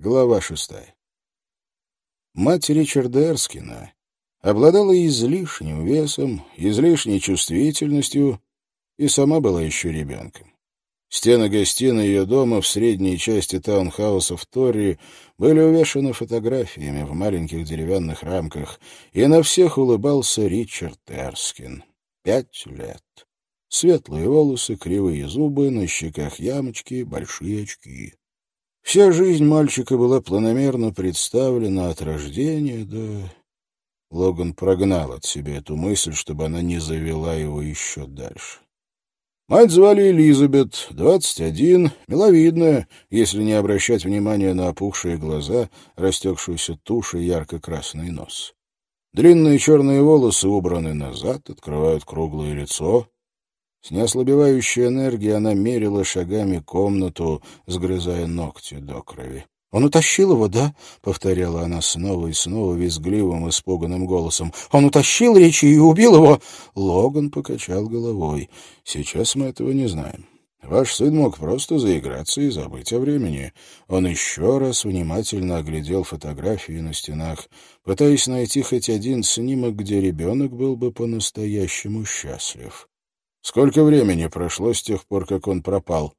Глава шестая. Мать Ричарда Эрскина обладала излишним весом, излишней чувствительностью и сама была еще ребенком. Стены гостиной ее дома в средней части таунхауса в Торри были увешаны фотографиями в маленьких деревянных рамках, и на всех улыбался Ричард Эрскин. Пять лет. Светлые волосы, кривые зубы, на щеках ямочки, большие очки. Вся жизнь мальчика была планомерно представлена от рождения до... Логан прогнал от себя эту мысль, чтобы она не завела его еще дальше. Мать звали Элизабет, двадцать один, миловидная, если не обращать внимания на опухшие глаза, растекшуюся тушь и ярко-красный нос. Длинные черные волосы убраны назад, открывают круглое лицо, с неослабевающей энергией она мерила шагами комнату, сгрызая ногти до крови. «Он утащил его, да?» — повторяла она снова и снова визгливым, испуганным голосом. «Он утащил Ричи и убил его!» Логан покачал головой. «Сейчас мы этого не знаем. Ваш сын мог просто заиграться и забыть о времени. Он еще раз внимательно оглядел фотографии на стенах, пытаясь найти хоть один снимок, где ребенок был бы по-настоящему счастлив. Сколько времени прошло с тех пор, как он пропал?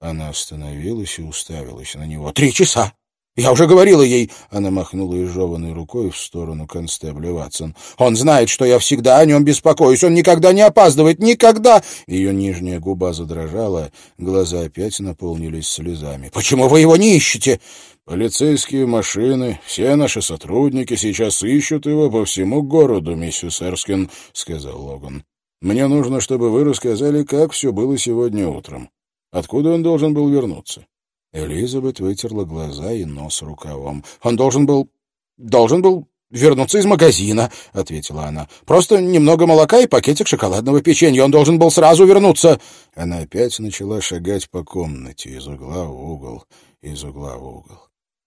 Она остановилась и уставилась на него. «Три часа! Я уже говорила ей!» Она махнула изжеванной рукой в сторону констебля Ватсон. «Он знает, что я всегда о нем беспокоюсь. Он никогда не опаздывает. Никогда!» Ее нижняя губа задрожала, глаза опять наполнились слезами. «Почему вы его не ищете?» «Полицейские машины, все наши сотрудники сейчас ищут его по всему городу, миссис Эрскин», — сказал Логан. Мне нужно, чтобы вы рассказали, как все было сегодня утром. Откуда он должен был вернуться?» Элизабет вытерла глаза и нос рукавом. «Он должен был... должен был вернуться из магазина», — ответила она. «Просто немного молока и пакетик шоколадного печенья. Он должен был сразу вернуться». Она опять начала шагать по комнате из угла в угол, из угла в угол.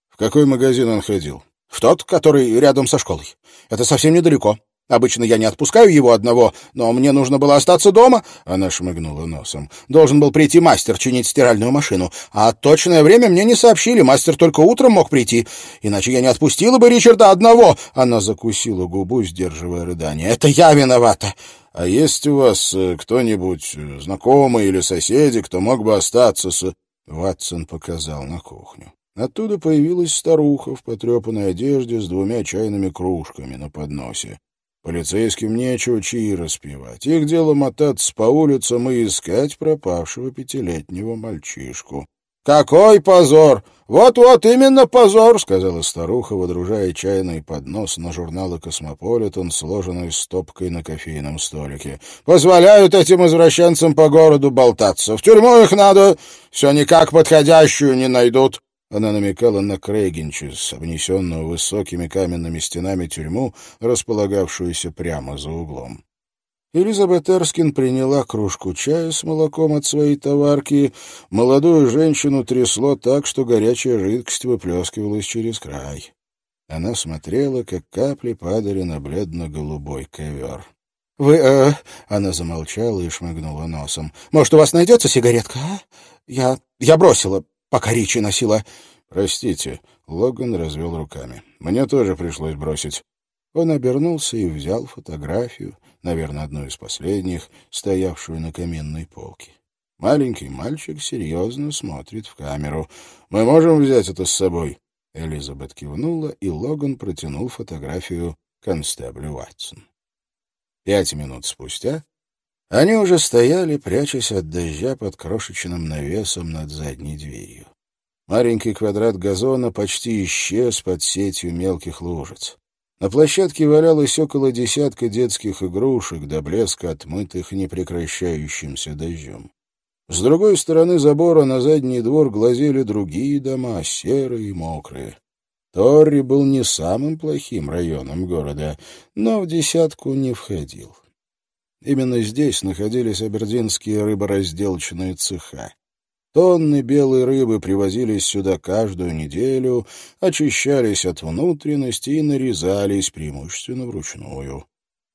«В какой магазин он ходил?» «В тот, который рядом со школой. Это совсем недалеко. Обычно я не отпускаю его одного, но мне нужно было остаться дома. Она шмыгнула носом. Должен был прийти мастер чинить стиральную машину. А точное время мне не сообщили. Мастер только утром мог прийти. Иначе я не отпустила бы Ричарда одного. Она закусила губу, сдерживая рыдание. Это я виновата. А есть у вас э, кто-нибудь, э, знакомый или соседи, кто мог бы остаться с... Ватсон показал на кухню. Оттуда появилась старуха в потрепанной одежде с двумя чайными кружками на подносе. Полицейским нечего чаи распивать. Их дело мотаться по улицам и искать пропавшего пятилетнего мальчишку. «Какой позор! Вот-вот именно позор!» — сказала старуха, водружая чайный поднос на журналы «Космополитен», сложенные стопкой на кофейном столике. «Позволяют этим извращенцам по городу болтаться. В тюрьму их надо. Все никак подходящую не найдут. Она намекала на Крейгенчес, обнесенную высокими каменными стенами тюрьму, располагавшуюся прямо за углом. Элизабет Эрскин приняла кружку чая с молоком от своей товарки. Молодую женщину трясло так, что горячая жидкость выплескивалась через край. Она смотрела, как капли падали на бледно-голубой ковер. «Вы, э...» — она замолчала и шмыгнула носом. «Может, у вас найдется сигаретка, а? Я... я бросила пока Ричи носила. «Простите», — Логан развел руками. «Мне тоже пришлось бросить». Он обернулся и взял фотографию, наверное, одну из последних, стоявшую на каменной полке. Маленький мальчик серьезно смотрит в камеру. «Мы можем взять это с собой?» Элизабет кивнула, и Логан протянул фотографию констеблю Ватсон. Пять минут спустя они уже стояли, прячась от дождя под крошечным навесом над задней дверью. Маленький квадрат газона почти исчез под сетью мелких лужиц. На площадке валялось около десятка детских игрушек, до блеска отмытых непрекращающимся дождем. С другой стороны забора на задний двор глазели другие дома, серые и мокрые. Торри был не самым плохим районом города, но в десятку не входил. Именно здесь находились абердинские рыборазделочные цеха. Тонны белой рыбы привозились сюда каждую неделю, очищались от внутренности и нарезались преимущественно вручную.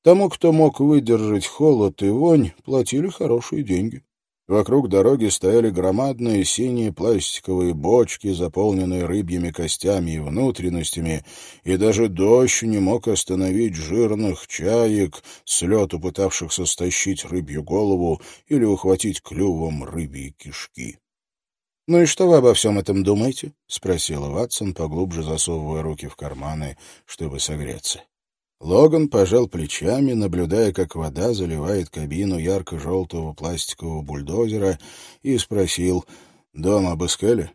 Тому, кто мог выдержать холод и вонь, платили хорошие деньги. Вокруг дороги стояли громадные синие пластиковые бочки, заполненные рыбьими костями и внутренностями, и даже дождь не мог остановить жирных чаек, с лету пытавшихся стащить рыбью голову или ухватить клювом рыбьи кишки. «Ну и что вы обо всем этом думаете?» — спросила Ватсон, поглубже засовывая руки в карманы, чтобы согреться. Логан пожал плечами, наблюдая, как вода заливает кабину ярко-желтого пластикового бульдозера, и спросил, «Дом обыскали?»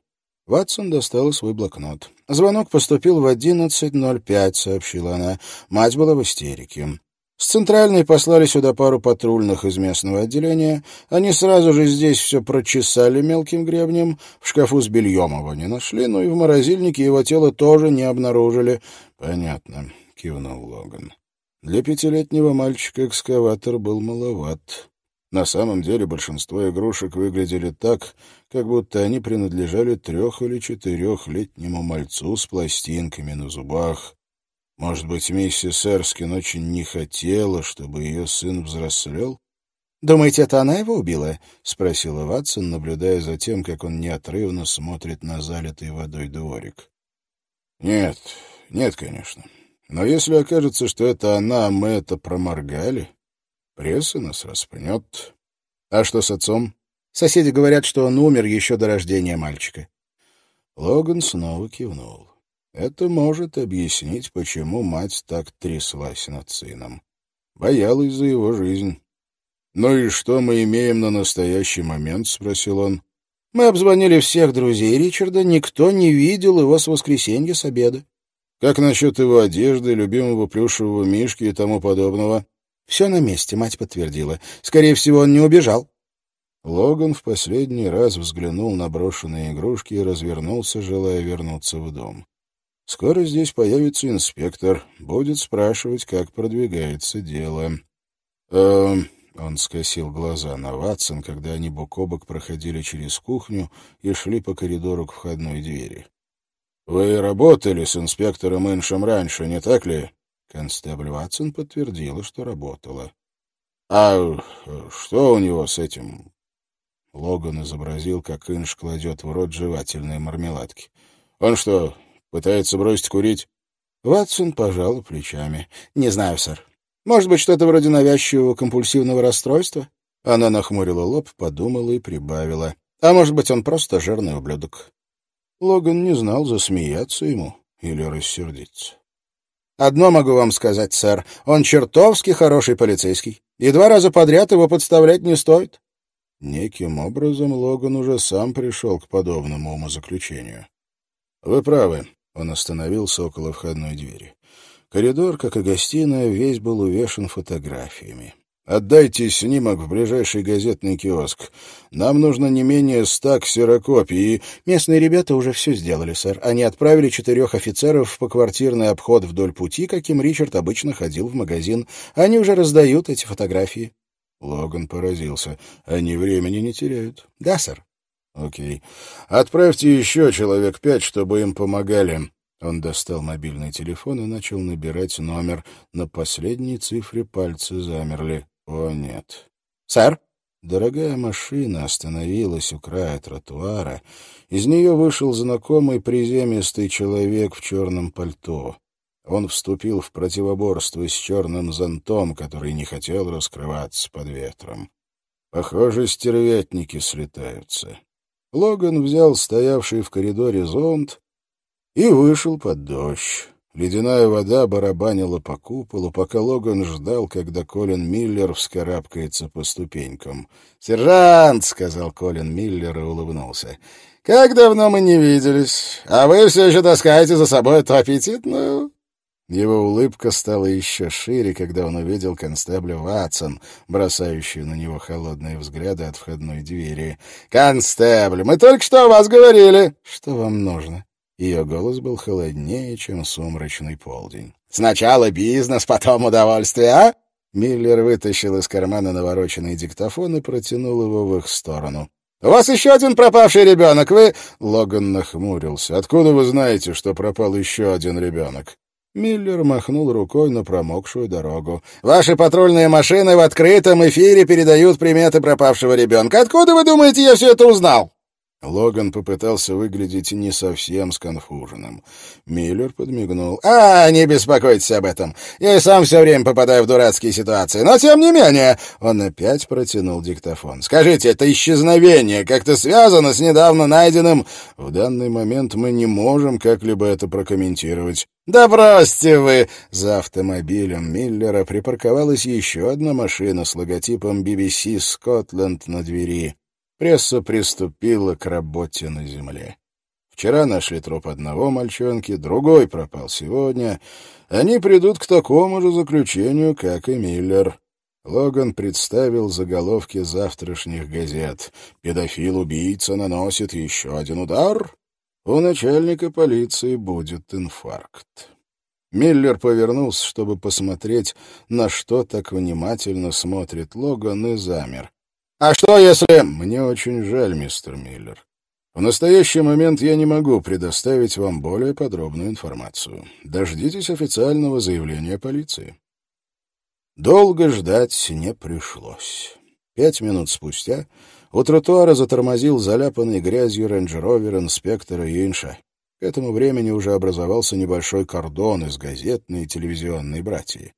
Ватсон достала свой блокнот. «Звонок поступил в 11.05», — сообщила она. Мать была в истерике. С центральной послали сюда пару патрульных из местного отделения. Они сразу же здесь все прочесали мелким гребнем. В шкафу с бельем его не нашли, но и в морозильнике его тело тоже не обнаружили. — Понятно кивнул Логан. Для пятилетнего мальчика экскаватор был маловат. На самом деле большинство игрушек выглядели так, как будто они принадлежали трех- или четырехлетнему мальцу с пластинками на зубах. Может быть, миссис Эрскин очень не хотела, чтобы ее сын взрослел? «Думаете, это она его убила?» — спросила Ватсон, наблюдая за тем, как он неотрывно смотрит на залитый водой дворик. «Нет, нет, конечно. Но если окажется, что это она, а мы это проморгали, пресса нас распнет. А что с отцом? Соседи говорят, что он умер еще до рождения мальчика. Логан снова кивнул. Это может объяснить, почему мать так тряслась над сыном. Боялась за его жизнь. «Ну и что мы имеем на настоящий момент?» — спросил он. «Мы обзвонили всех друзей Ричарда, никто не видел его с воскресенья с обеда. Как насчет его одежды, любимого плюшевого мишки и тому подобного? Все на месте, мать подтвердила. Скорее всего, он не убежал. Логан в последний раз взглянул на брошенные игрушки и развернулся, желая вернуться в дом. Скоро здесь появится инспектор, будет спрашивать, как продвигается дело. Эм... Он скосил глаза на Ватсон, когда они бок о бок проходили через кухню и шли по коридору к входной двери. «Вы работали с инспектором Иншем раньше, не так ли?» Констебль Ватсон подтвердила, что работала. «А что у него с этим?» Логан изобразил, как Инш кладет в рот жевательные мармеладки. «Он что, пытается бросить курить?» Ватсон пожал плечами. «Не знаю, сэр. Может быть, что-то вроде навязчивого компульсивного расстройства?» Она нахмурила лоб, подумала и прибавила. «А может быть, он просто жирный ублюдок. Логан не знал, засмеяться ему или рассердиться. «Одно могу вам сказать, сэр. Он чертовски хороший полицейский, и два раза подряд его подставлять не стоит». Неким образом Логан уже сам пришел к подобному умозаключению. «Вы правы», — он остановился около входной двери. Коридор, как и гостиная, весь был увешан фотографиями. Отдайте снимок в ближайший газетный киоск. Нам нужно не менее ста ксерокопий. Местные ребята уже все сделали, сэр. Они отправили четырех офицеров в поквартирный обход вдоль пути, каким Ричард обычно ходил в магазин. Они уже раздают эти фотографии. Логан поразился. Они времени не теряют. Да, сэр. Окей. Отправьте еще человек пять, чтобы им помогали. Он достал мобильный телефон и начал набирать номер. На последней цифре пальцы замерли. О, нет. «Сэр?» Дорогая машина остановилась у края тротуара. Из нее вышел знакомый приземистый человек в черном пальто. Он вступил в противоборство с черным зонтом, который не хотел раскрываться под ветром. Похоже, стервятники слетаются. Логан взял стоявший в коридоре зонт и вышел под дождь. Ледяная вода барабанила по куполу, пока Логан ждал, когда Колин Миллер вскарабкается по ступенькам. «Сержант!» — сказал Колин Миллер и улыбнулся. «Как давно мы не виделись? А вы все еще таскаете за собой эту аппетитную...» Его улыбка стала еще шире, когда он увидел констебля Ватсон, бросающую на него холодные взгляды от входной двери. «Констебль, мы только что о вас говорили!» «Что вам нужно?» Ее голос был холоднее, чем сумрачный полдень. «Сначала бизнес, потом удовольствие, а?» Миллер вытащил из кармана навороченный диктофон и протянул его в их сторону. «У вас еще один пропавший ребенок, вы...» Логан нахмурился. «Откуда вы знаете, что пропал еще один ребенок?» Миллер махнул рукой на промокшую дорогу. «Ваши патрульные машины в открытом эфире передают приметы пропавшего ребенка. Откуда, вы думаете, я все это узнал?» Логан попытался выглядеть не совсем сконфуженным. Миллер подмигнул. «А, не беспокойтесь об этом. Я и сам все время попадаю в дурацкие ситуации. Но, тем не менее...» Он опять протянул диктофон. «Скажите, это исчезновение как-то связано с недавно найденным...» «В данный момент мы не можем как-либо это прокомментировать». «Да бросьте вы!» За автомобилем Миллера припарковалась еще одна машина с логотипом BBC Scotland на двери пресса приступила к работе на земле. Вчера нашли труп одного мальчонки, другой пропал сегодня. Они придут к такому же заключению, как и Миллер. Логан представил заголовки завтрашних газет. «Педофил-убийца наносит еще один удар. У начальника полиции будет инфаркт». Миллер повернулся, чтобы посмотреть, на что так внимательно смотрит Логан, и замер. «А что, если...» «Мне очень жаль, мистер Миллер. В настоящий момент я не могу предоставить вам более подробную информацию. Дождитесь официального заявления полиции». Долго ждать не пришлось. Пять минут спустя у тротуара затормозил заляпанный грязью рейндж-ровер инспектора Инша. К этому времени уже образовался небольшой кордон из газетной и телевизионной братии.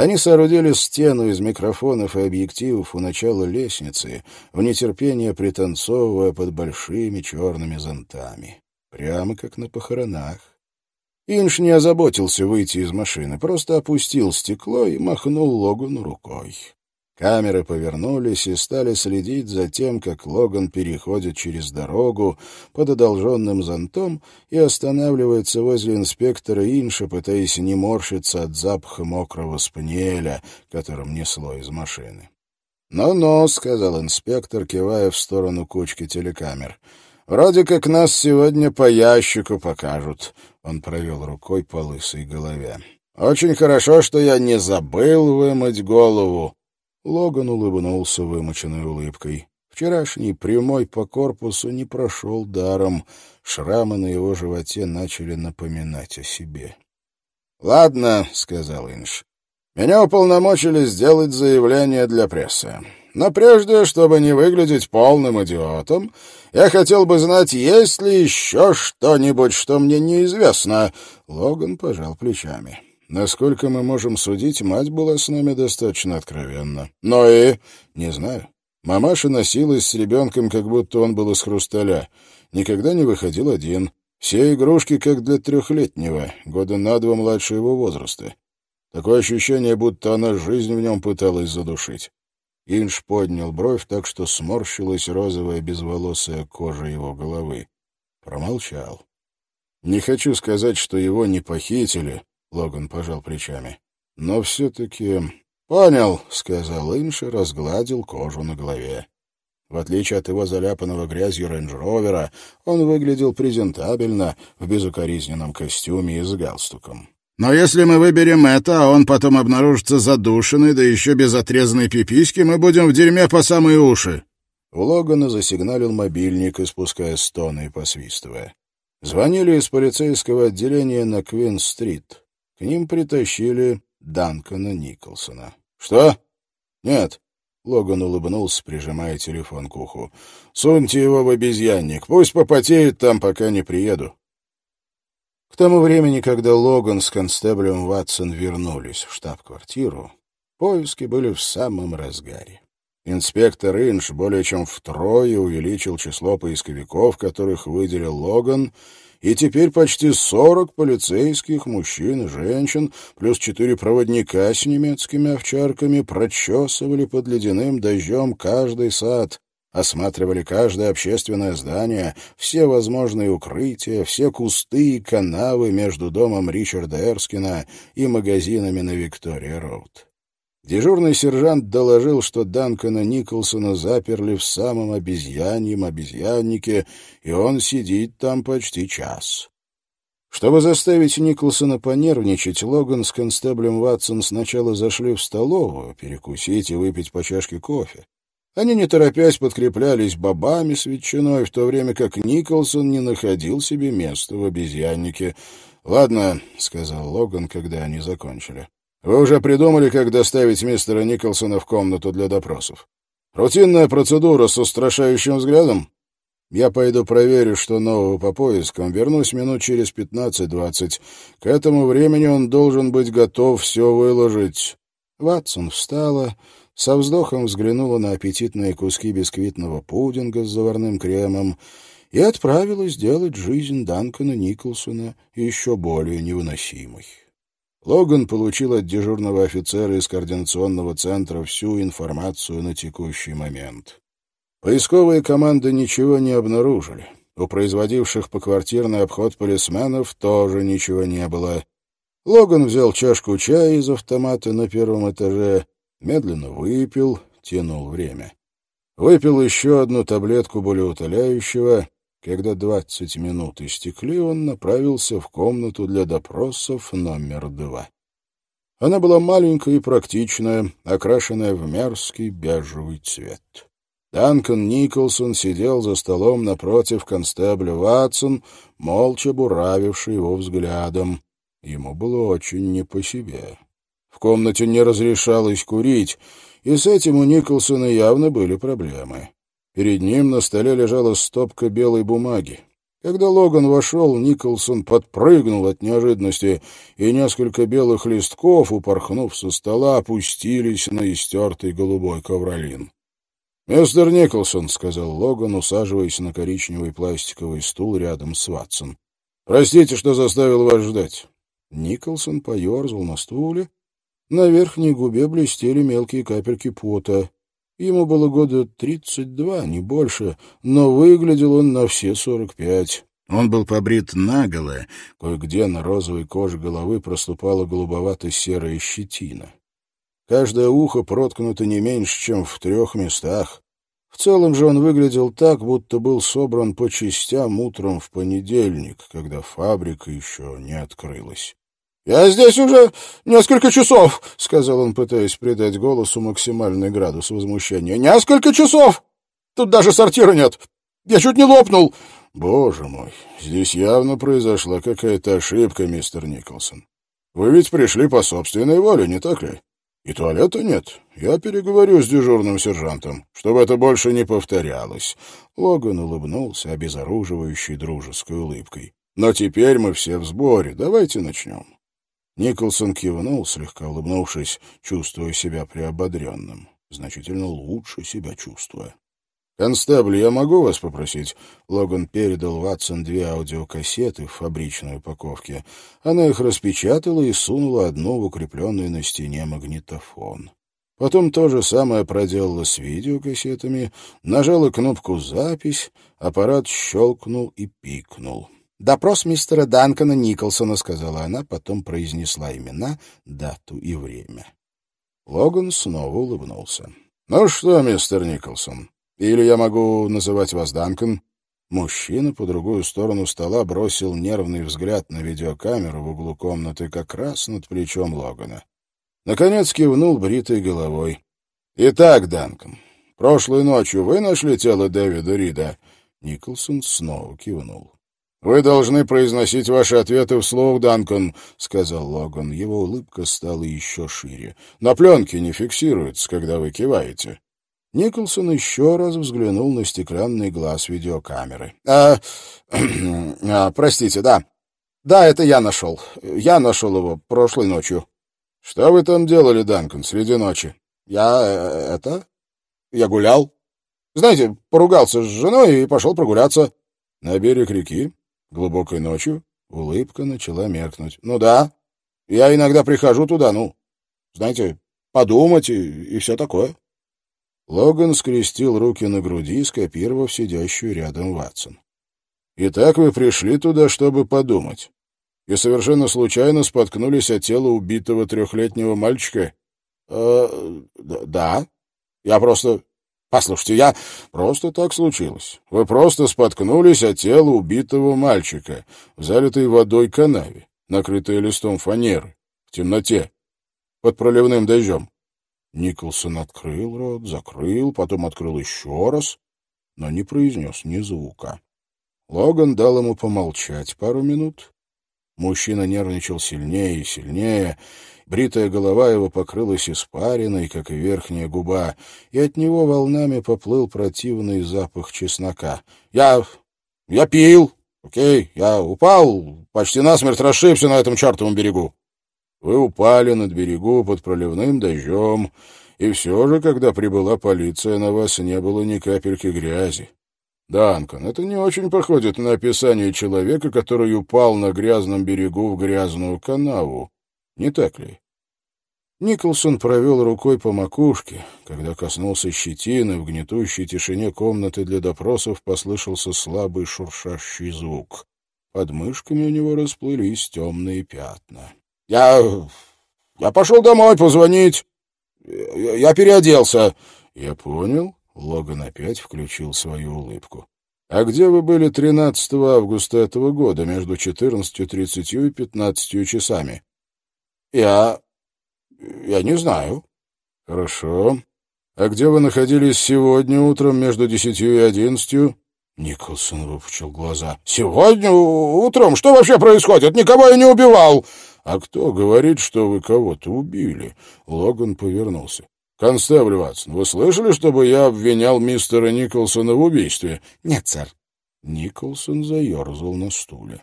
Они соорудили стену из микрофонов и объективов у начала лестницы, в нетерпении пританцовывая под большими черными зонтами. Прямо как на похоронах. Инш не озаботился выйти из машины, просто опустил стекло и махнул Логану рукой. Камеры повернулись и стали следить за тем, как Логан переходит через дорогу под одолженным зонтом и останавливается возле инспектора Инша, пытаясь не морщиться от запаха мокрого спаниеля, которым несло из машины. «Ну-ну», — сказал инспектор, кивая в сторону кучки телекамер. «Вроде как нас сегодня по ящику покажут», — он провел рукой по лысой голове. «Очень хорошо, что я не забыл вымыть голову». Логан улыбнулся вымученной улыбкой. Вчерашний прямой по корпусу не прошел даром. Шрамы на его животе начали напоминать о себе. — Ладно, — сказал Инш. — Меня уполномочили сделать заявление для прессы. Но прежде, чтобы не выглядеть полным идиотом, я хотел бы знать, есть ли еще что-нибудь, что мне неизвестно. Логан пожал плечами. — Насколько мы можем судить, мать была с нами достаточно откровенна. Но и... Не знаю. Мамаша носилась с ребенком, как будто он был из хрусталя. Никогда не выходил один. Все игрушки как для трехлетнего, года на два младше его возраста. Такое ощущение, будто она жизнь в нем пыталась задушить. Инш поднял бровь так, что сморщилась розовая безволосая кожа его головы. Промолчал. Не хочу сказать, что его не похитили, Логан пожал плечами. Но все-таки... «Понял», — сказал Инш и разгладил кожу на голове. В отличие от его заляпанного грязью рейндж-ровера, он выглядел презентабельно в безукоризненном костюме и с галстуком. «Но если мы выберем это, а он потом обнаружится задушенный, да еще без отрезанной пиписьки, мы будем в дерьме по самые уши». У Логана засигналил мобильник, испуская стоны и посвистывая. Звонили из полицейского отделения на Квин-стрит. К ним притащили Данкона Николсона. «Что?» «Нет». Логан улыбнулся, прижимая телефон к уху. «Суньте его в обезьянник. Пусть попотеет там, пока не приеду». К тому времени, когда Логан с констеблем Ватсон вернулись в штаб-квартиру, поиски были в самом разгаре. Инспектор Инш более чем втрое увеличил число поисковиков, которых выделил Логан, и теперь почти сорок полицейских, мужчин и женщин, плюс четыре проводника с немецкими овчарками прочесывали под ледяным дождем каждый сад, осматривали каждое общественное здание, все возможные укрытия, все кусты и канавы между домом Ричарда Эрскина и магазинами на Виктория-Роуд. Дежурный сержант доложил, что Данкона Николсона заперли в самом обезьяньем обезьяннике, и он сидит там почти час. Чтобы заставить Николсона понервничать, Логан с констеблем Ватсон сначала зашли в столовую перекусить и выпить по чашке кофе. Они, не торопясь, подкреплялись бобами с ветчиной, в то время как Николсон не находил себе места в обезьяннике. «Ладно», — сказал Логан, когда они закончили. «Вы уже придумали, как доставить мистера Николсона в комнату для допросов? Рутинная процедура с устрашающим взглядом? Я пойду проверю, что нового по поискам. Вернусь минут через пятнадцать-двадцать. К этому времени он должен быть готов все выложить». Ватсон встала, со вздохом взглянула на аппетитные куски бисквитного пудинга с заварным кремом и отправилась делать жизнь Данкона Николсона еще более невыносимой. Логан получил от дежурного офицера из координационного центра всю информацию на текущий момент. Поисковые команды ничего не обнаружили. У производивших поквартирный обход полисменов тоже ничего не было. Логан взял чашку чая из автомата на первом этаже, медленно выпил, тянул время. Выпил еще одну таблетку болеутоляющего. Когда двадцать минут истекли, он направился в комнату для допросов номер два. Она была маленькая и практичная, окрашенная в мерзкий бежевый цвет. Данкан Николсон сидел за столом напротив констебля Ватсон, молча буравивший его взглядом. Ему было очень не по себе. В комнате не разрешалось курить, и с этим у Николсона явно были проблемы. Перед ним на столе лежала стопка белой бумаги. Когда Логан вошел, Николсон подпрыгнул от неожиданности, и несколько белых листков, упорхнув со стола, опустились на истертый голубой ковролин. «Мистер Николсон», — сказал Логан, усаживаясь на коричневый пластиковый стул рядом с Ватсон. «Простите, что заставил вас ждать». Николсон поерзал на стуле. На верхней губе блестели мелкие капельки пота. Ему было года тридцать два, не больше, но выглядел он на все сорок пять. Он был побрит наголо, кое-где на розовой коже головы проступала голубовато-серая щетина. Каждое ухо проткнуто не меньше, чем в трех местах. В целом же он выглядел так, будто был собран по частям утром в понедельник, когда фабрика еще не открылась. «Я здесь уже несколько часов», — сказал он, пытаясь придать голосу максимальный градус возмущения. «Несколько часов! Тут даже сортира нет. Я чуть не лопнул». «Боже мой, здесь явно произошла какая-то ошибка, мистер Николсон. Вы ведь пришли по собственной воле, не так ли? И туалета нет. Я переговорю с дежурным сержантом, чтобы это больше не повторялось. Логан улыбнулся обезоруживающей дружеской улыбкой. Но теперь мы все в сборе. Давайте начнем. Николсон кивнул, слегка улыбнувшись, чувствуя себя приободренным. Значительно лучше себя чувствуя. «Констебль, я могу вас попросить?» Логан передал Ватсон две аудиокассеты в фабричной упаковке. Она их распечатала и сунула одну в укрепленный на стене магнитофон. Потом то же самое проделала с видеокассетами, нажала кнопку «Запись», аппарат щелкнул и пикнул. «Допрос мистера Данкона Николсона», — сказала она, потом произнесла имена, дату и время. Логан снова улыбнулся. «Ну что, мистер Николсон, или я могу называть вас Данкан?» Мужчина по другую сторону стола бросил нервный взгляд на видеокамеру в углу комнаты как раз над плечом Логана. Наконец кивнул бритой головой. «Итак, Данкан, прошлой ночью вы нашли тело Дэвида Рида?» Николсон снова кивнул. «Вы должны произносить ваши ответы вслух, Данкан», — сказал Логан. Его улыбка стала еще шире. «На пленке не фиксируется, когда вы киваете». Николсон еще раз взглянул на стеклянный глаз видеокамеры. «А, а, простите, да. Да, это я нашел. Я нашел его прошлой ночью». «Что вы там делали, Данкан, среди ночи?» «Я... Э, это... Я гулял. Знаете, поругался с женой и пошел прогуляться». «На берег реки? Глубокой ночью?» Улыбка начала меркнуть. «Ну да. Я иногда прихожу туда, ну, знаете, подумать и, и все такое». Логан скрестил руки на груди, скопировав сидящую рядом Ватсон. «Итак, вы пришли туда, чтобы подумать, и совершенно случайно споткнулись о тело убитого трехлетнего мальчика?» «Э, «Да. Я просто... Послушайте, я... Просто так случилось. Вы просто споткнулись о тело убитого мальчика в залитой водой канаве, накрытой листом фанеры, в темноте, под проливным дождем. Николсон открыл рот, закрыл, потом открыл еще раз, но не произнес ни звука. Логан дал ему помолчать пару минут. Мужчина нервничал сильнее и сильнее. Бритая голова его покрылась испариной, как и верхняя губа, и от него волнами поплыл противный запах чеснока. «Я... я пил, окей, я упал, почти насмерть расшибся на этом чертовом берегу». «Вы упали над берегу под проливным дождем, и все же, когда прибыла полиция, на вас не было ни капельки грязи. Данкан, это не очень походит на описание человека, который упал на грязном берегу в грязную канаву. Не так ли? Николсон провел рукой по макушке. Когда коснулся щетины, в гнетущей тишине комнаты для допросов послышался слабый шуршащий звук. Под мышками у него расплылись темные пятна. — Я... я пошел домой позвонить. Я, я переоделся. — Я понял. Логан опять включил свою улыбку. «А где вы были 13 августа этого года, между 14.30 и 15 часами?» «Я... я не знаю». «Хорошо. А где вы находились сегодня утром, между 10 и 11?» Николсон выпучил глаза. «Сегодня утром? Что вообще происходит? Никого я не убивал!» «А кто говорит, что вы кого-то убили?» Логан повернулся. «Констебль Ватсон, вы слышали, чтобы я обвинял мистера Николсона в убийстве?» «Нет, сэр». Николсон заерзал на стуле.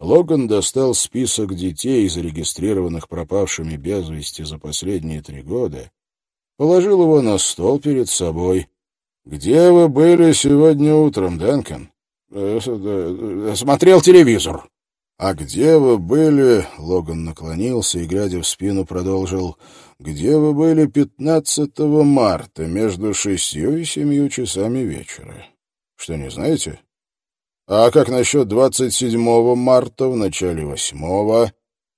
Логан достал список детей, зарегистрированных пропавшими без вести за последние три года, положил его на стол перед собой. «Где вы были сегодня утром, Дэнкон?» «Э, э, «Смотрел телевизор». «А где вы были?» — Логан наклонился и, глядя в спину, продолжил где вы были 15 марта между шестью и семью часами вечера. Что, не знаете? А как насчет 27 марта в начале восьмого?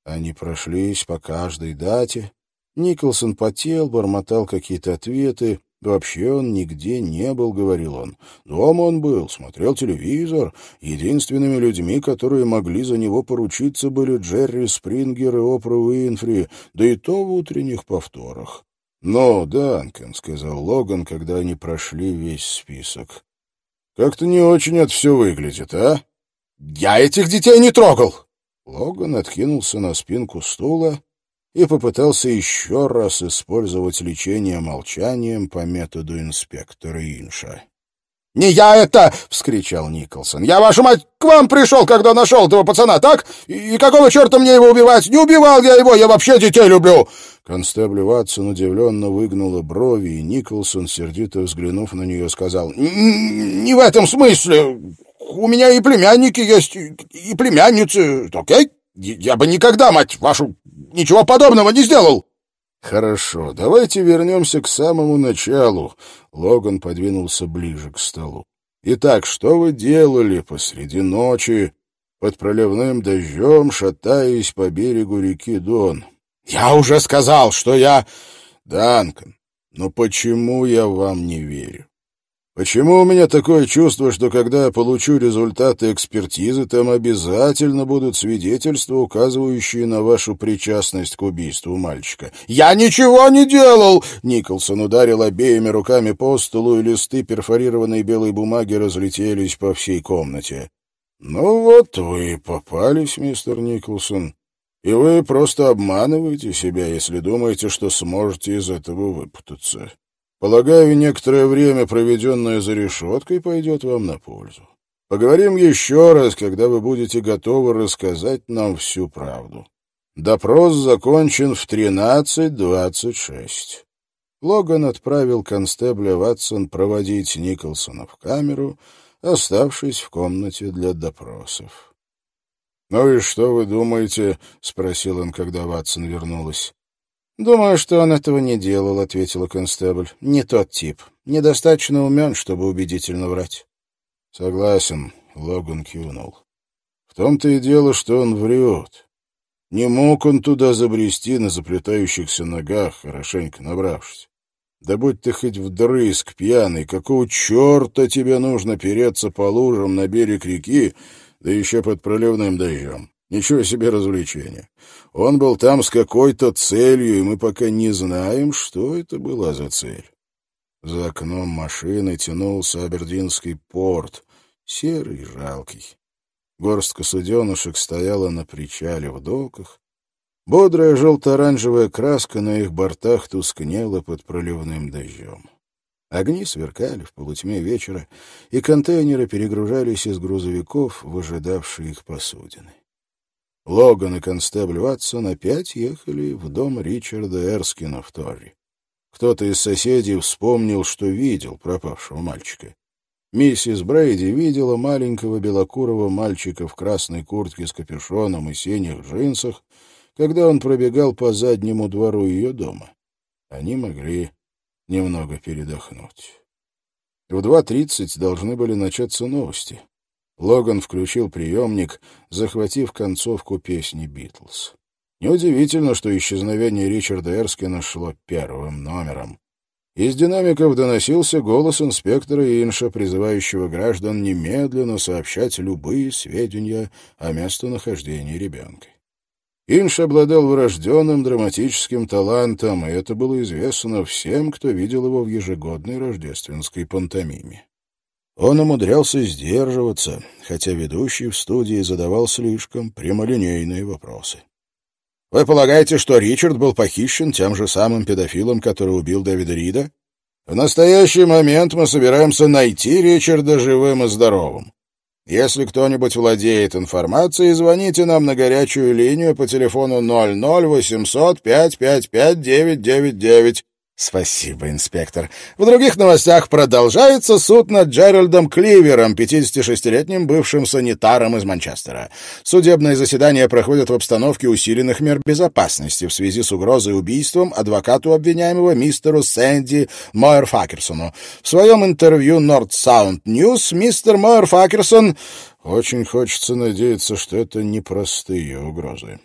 Они прошлись по каждой дате. Николсон потел, бормотал какие-то ответы. Вообще он нигде не был, говорил он. Дома он был, смотрел телевизор. Единственными людьми, которые могли за него поручиться, были Джерри Спрингер и Опра Уинфри, да и то в утренних повторах. «Но, Данкан», — сказал Логан, когда они прошли весь список, — «как-то не очень это все выглядит, а?» «Я этих детей не трогал!» Логан откинулся на спинку стула и попытался еще раз использовать лечение молчанием по методу инспектора Инша. «Не я это!» — вскричал Николсон. «Я, вашу мать, к вам пришел, когда нашел этого пацана, так? И какого черта мне его убивать? Не убивал я его, я вообще детей люблю!» Констебль Ватсон удивленно выгнула брови, и Николсон, сердито взглянув на нее, сказал, «Не в этом смысле. У меня и племянники есть, и племянницы, окей? Я бы никогда, мать вашу, ничего подобного не сделал!» «Хорошо, давайте вернемся к самому началу». Логан подвинулся ближе к столу. «Итак, что вы делали посреди ночи под проливным дождем, шатаясь по берегу реки Дон?» «Я уже сказал, что я...» «Данкан, но почему я вам не верю? Почему у меня такое чувство, что когда я получу результаты экспертизы, там обязательно будут свидетельства, указывающие на вашу причастность к убийству мальчика? Я ничего не делал! Николсон ударил обеими руками по столу, и листы перфорированной белой бумаги разлетелись по всей комнате. Ну вот вы попались, мистер Николсон. И вы просто обманываете себя, если думаете, что сможете из этого выпутаться. Полагаю, некоторое время, проведенное за решеткой, пойдет вам на пользу. Поговорим еще раз, когда вы будете готовы рассказать нам всю правду. Допрос закончен в 13.26. Логан отправил констебля Ватсон проводить Николсона в камеру, оставшись в комнате для допросов. «Ну и что вы думаете?» — спросил он, когда Ватсон вернулась. «Думаю, что он этого не делал», — ответила констебль. «Не тот тип. Недостаточно умен, чтобы убедительно врать». «Согласен», — Логан кивнул. «В том-то и дело, что он врет. Не мог он туда забрести на заплетающихся ногах, хорошенько набравшись. Да будь ты хоть вдрызг пьяный, какого черта тебе нужно переться по лужам на берег реки, да еще под проливным дождем? Ничего себе развлечение. Он был там с какой-то целью, и мы пока не знаем, что это была за цель. За окном машины тянулся Абердинский порт, серый и жалкий. Горстка суденышек стояла на причале в доках. Бодрая желто-оранжевая краска на их бортах тускнела под проливным дождем. Огни сверкали в полутьме вечера, и контейнеры перегружались из грузовиков, выжидавшие их посудины. Логан и констебль Ватсон опять ехали в дом Ричарда Эрскина в Торре. Кто-то из соседей вспомнил, что видел пропавшего мальчика. Миссис Брейди видела маленького белокурого мальчика в красной куртке с капюшоном и синих джинсах, когда он пробегал по заднему двору ее дома. Они могли немного передохнуть. В 2.30 должны были начаться новости. Логан включил приемник, захватив концовку песни «Битлз». Неудивительно, что исчезновение Ричарда Эрскина шло первым номером. Из динамиков доносился голос инспектора Инша, призывающего граждан немедленно сообщать любые сведения о местонахождении ребенка. Инш обладал врожденным драматическим талантом, и это было известно всем, кто видел его в ежегодной рождественской пантомиме. Он умудрялся сдерживаться, хотя ведущий в студии задавал слишком прямолинейные вопросы. «Вы полагаете, что Ричард был похищен тем же самым педофилом, который убил Дэвида Рида? В настоящий момент мы собираемся найти Ричарда живым и здоровым. Если кто-нибудь владеет информацией, звоните нам на горячую линию по телефону 00 800 555 999 Спасибо, инспектор. В других новостях продолжается суд над Джеральдом Кливером, 56-летним бывшим санитаром из Манчестера. Судебное заседание проходит в обстановке усиленных мер безопасности в связи с угрозой убийством адвокату обвиняемого мистеру Сэнди Мойер-Факерсону. В своем интервью North Sound News мистер Мойер-Факерсон очень хочется надеяться, что это непростые угрозы.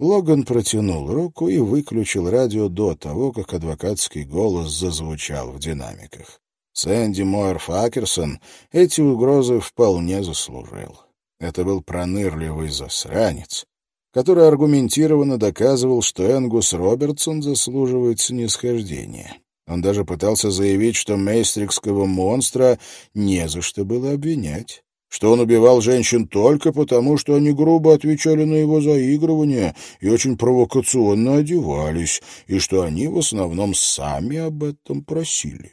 Логан протянул руку и выключил радио до того, как адвокатский голос зазвучал в динамиках. Сэнди Мойер Факерсон эти угрозы вполне заслужил. Это был пронырливый засранец, который аргументированно доказывал, что Энгус Робертсон заслуживает снисхождения. Он даже пытался заявить, что мейстрикского монстра не за что было обвинять что он убивал женщин только потому, что они грубо отвечали на его заигрывания и очень провокационно одевались, и что они в основном сами об этом просили.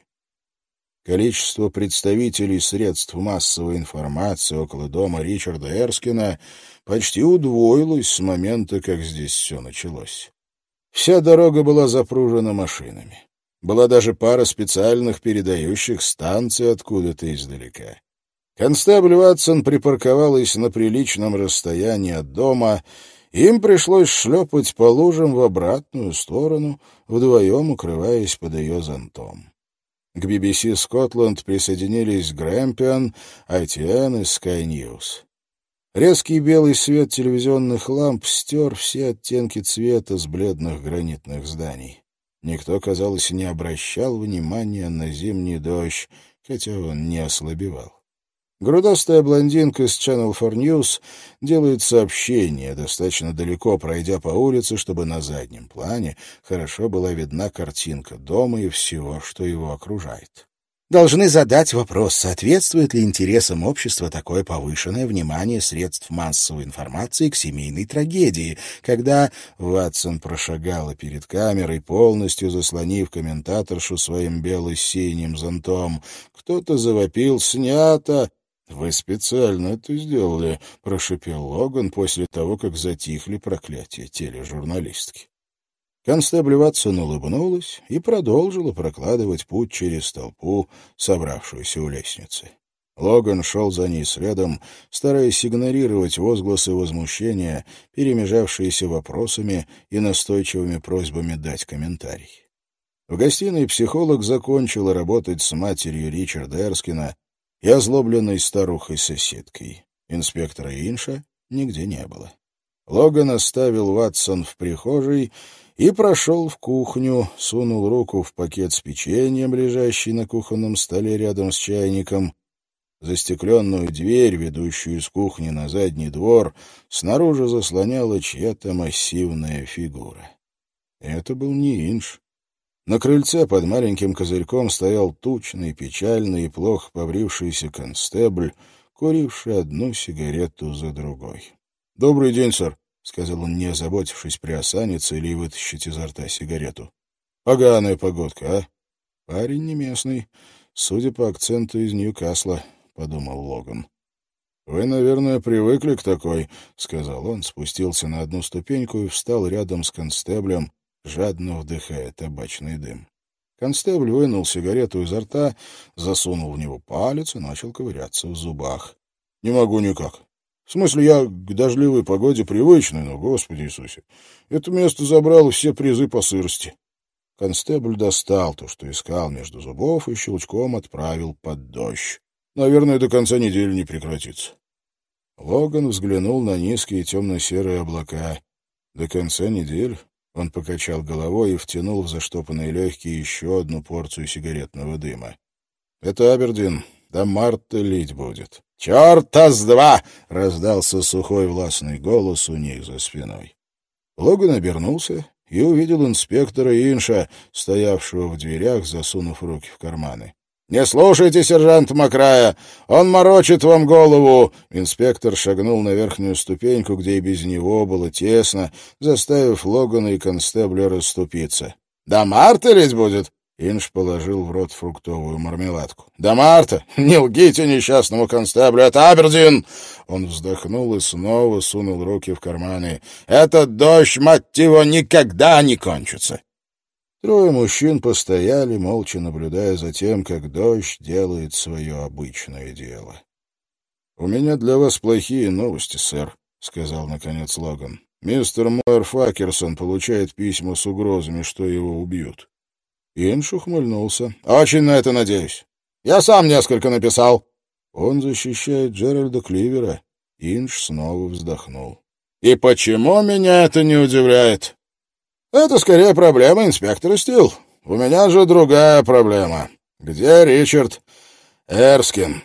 Количество представителей средств массовой информации около дома Ричарда Эрскина почти удвоилось с момента, как здесь все началось. Вся дорога была запружена машинами. Была даже пара специальных передающих станций откуда-то издалека. Констебль Ватсон припарковалась на приличном расстоянии от дома, им пришлось шлепать по лужам в обратную сторону, вдвоем укрываясь под ее зонтом. К BBC Скотланд присоединились Грэмпион, ITN и Sky News. Резкий белый свет телевизионных ламп стер все оттенки цвета с бледных гранитных зданий. Никто, казалось, не обращал внимания на зимний дождь, хотя он не ослабевал. Грудастая блондинка с Channel 4 News делает сообщение, достаточно далеко пройдя по улице, чтобы на заднем плане хорошо была видна картинка дома и всего, что его окружает. Должны задать вопрос, соответствует ли интересам общества такое повышенное внимание средств массовой информации к семейной трагедии, когда Ватсон прошагала перед камерой, полностью заслонив комментаторшу своим бело-синим зонтом. Кто-то завопил «Снято!» «Вы специально это сделали», — прошипел Логан после того, как затихли проклятия тележурналистки. Констебль Ватсон улыбнулась и продолжила прокладывать путь через толпу, собравшуюся у лестницы. Логан шел за ней следом, стараясь игнорировать возгласы возмущения, перемежавшиеся вопросами и настойчивыми просьбами дать комментарий. В гостиной психолог закончила работать с матерью Ричарда Эрскина, и озлобленной старухой-соседкой. Инспектора Инша нигде не было. Логан оставил Ватсон в прихожей и прошел в кухню, сунул руку в пакет с печеньем, лежащий на кухонном столе рядом с чайником. Застекленную дверь, ведущую из кухни на задний двор, снаружи заслоняла чья-то массивная фигура. Это был не Инш. На крыльце под маленьким козырьком стоял тучный, печальный и плохо побрившийся констебль, куривший одну сигарету за другой. — Добрый день, сэр, — сказал он, не озаботившись приосаниться или вытащить изо рта сигарету. — Поганая погодка, а? — Парень не местный, судя по акценту из Ньюкасла, — подумал Логан. — Вы, наверное, привыкли к такой, — сказал он, спустился на одну ступеньку и встал рядом с констеблем, жадно вдыхая табачный дым. Констебль вынул сигарету изо рта, засунул в него палец и начал ковыряться в зубах. — Не могу никак. В смысле, я к дождливой погоде привычный, но, Господи Иисусе, это место забрало все призы по сырости. Констебль достал то, что искал между зубов, и щелчком отправил под дождь. Наверное, до конца недели не прекратится. Логан взглянул на низкие темно-серые облака. До конца недели он покачал головой и втянул в заштопанные легкие еще одну порцию сигаретного дыма. — Это Абердин. До марта лить будет. — Черта с два! — раздался сухой властный голос у них за спиной. Логан обернулся и увидел инспектора Инша, стоявшего в дверях, засунув руки в карманы. «Не слушайте сержанта Макрая! Он морочит вам голову!» Инспектор шагнул на верхнюю ступеньку, где и без него было тесно, заставив Логана и констебля расступиться. «Да Марта ведь будет!» Инш положил в рот фруктовую мармеладку. «Да Марта! Не лгите несчастному констеблю! Это Абердин!» Он вздохнул и снова сунул руки в карманы. «Этот дождь, мать его, никогда не кончится!» Трое мужчин постояли, молча наблюдая за тем, как дождь делает свое обычное дело. — У меня для вас плохие новости, сэр, — сказал наконец Логан. — Мистер Мойер Факерсон получает письма с угрозами, что его убьют. Инш ухмыльнулся. — Очень на это надеюсь. Я сам несколько написал. Он защищает Джеральда Кливера. Инш снова вздохнул. — И почему меня это не удивляет? Это скорее проблема инспектора Стил. У меня же другая проблема. Где Ричард Эрскин?